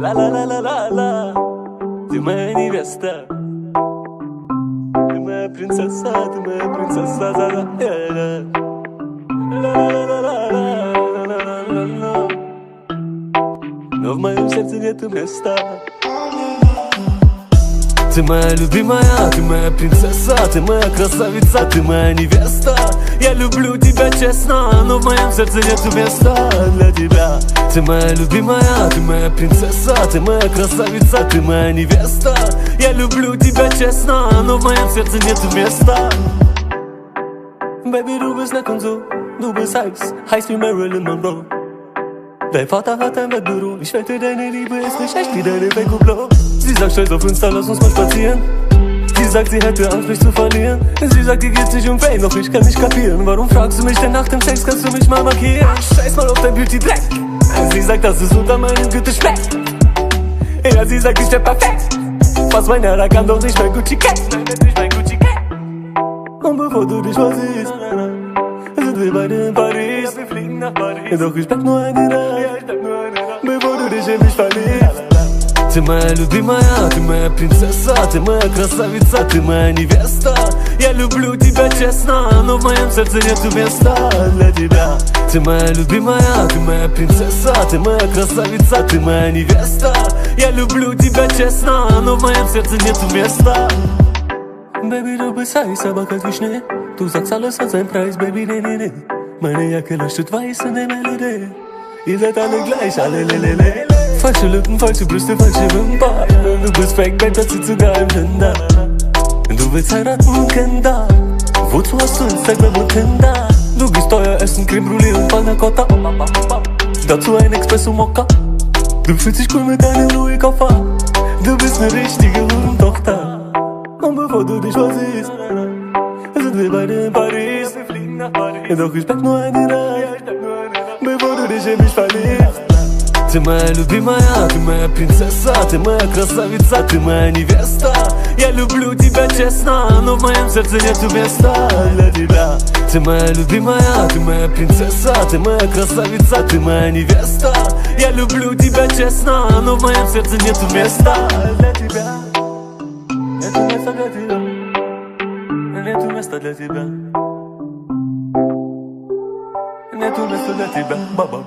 La la la la la la Ты моя невеста Ты моя принцесса, ты моя принцесса да, да, э, да. Ла -ла -ла Но в моем сердце нет места ты моя любимая, ты моя принцесса, ты моя красавица, ты моя невеста. Я люблю тебя честно, но в моем сердце нету места для тебя. Ты моя любимая, ты моя принцесса, ты моя красавица, ты моя невеста. Я люблю тебя честно, но в моем сердце нету места. Baby, du bist und so, du bist heiß, heiß wie Marilyn Monroe Dein Vater hat ein Bettbüro, ich wette, deine Liebe ist nicht echt wie deine Beko Blau Sie sagt stolz auf Insta, lass uns mal spazieren. Sie sagt, sie hätte Angst, mich zu verlieren. Sie sagt, ihr geht's nicht um Fame, doch ich kann nicht kapieren. Warum fragst du mich denn nach dem Sex, kannst du mich mal markieren? Scheiß mal auf dein Beauty-Dreck Sie sagt, dass es unter meinem Gürtel schmeckt Ja, sie sagt, ich wär perfekt. Was mein Herr kann doch nicht mein Gucci Cat. Nicht mein Gucci Und bevor du dich versiehst wir beide in Paris. wir fliegen nach Paris. Doch ich bleib nur eine Nacht, bevor du dich in mich verliebst. Ты моя любимая, ты моя принцесса, ты моя красавица, ты моя невеста Я люблю тебя честно, но в моем сердце нету места для тебя Ты моя любимая, ты моя принцесса, ты моя красавица, ты моя невеста Я люблю тебя честно, но в моем сердце nету места Baby, aber kalt wie Schnee Du sagst alles hat seinen Preis, Baby, nee, nee, nee Meine Jacke leuchtet weiß in der Melodie Ihr seid alle gleich, alle lelele Falsche Lippen, falsche Brüste, falsche Wimpern Du bist fake, Babe, das sieht sogar im Tinder Du willst heiraten Kinder Wozu hast du Instagram und Tinder? Du gehst teuer essen, Creme Brûlée und Panna Cotta Dazu ein Espresso Mokka Du fühlst dich cool mit deinem Louis Koffer Du bist ne richtige Hurentochter Und bevor du dich versiehst Ich bleib nur eine Nacht Bevor du dich in mich verliebst Ты моя любимая, ты моя принцесса, ты моя красавица, ты моя невеста. Я люблю тебя честно, но в моем сердце нету места для тебя. Ты моя любимая, ты моя принцесса, ты моя красавица, ты моя невеста. Я люблю тебя честно, но в моем сердце нету места для тебя. Нету места для тебя. Нету места для тебя تنسلتي به بابا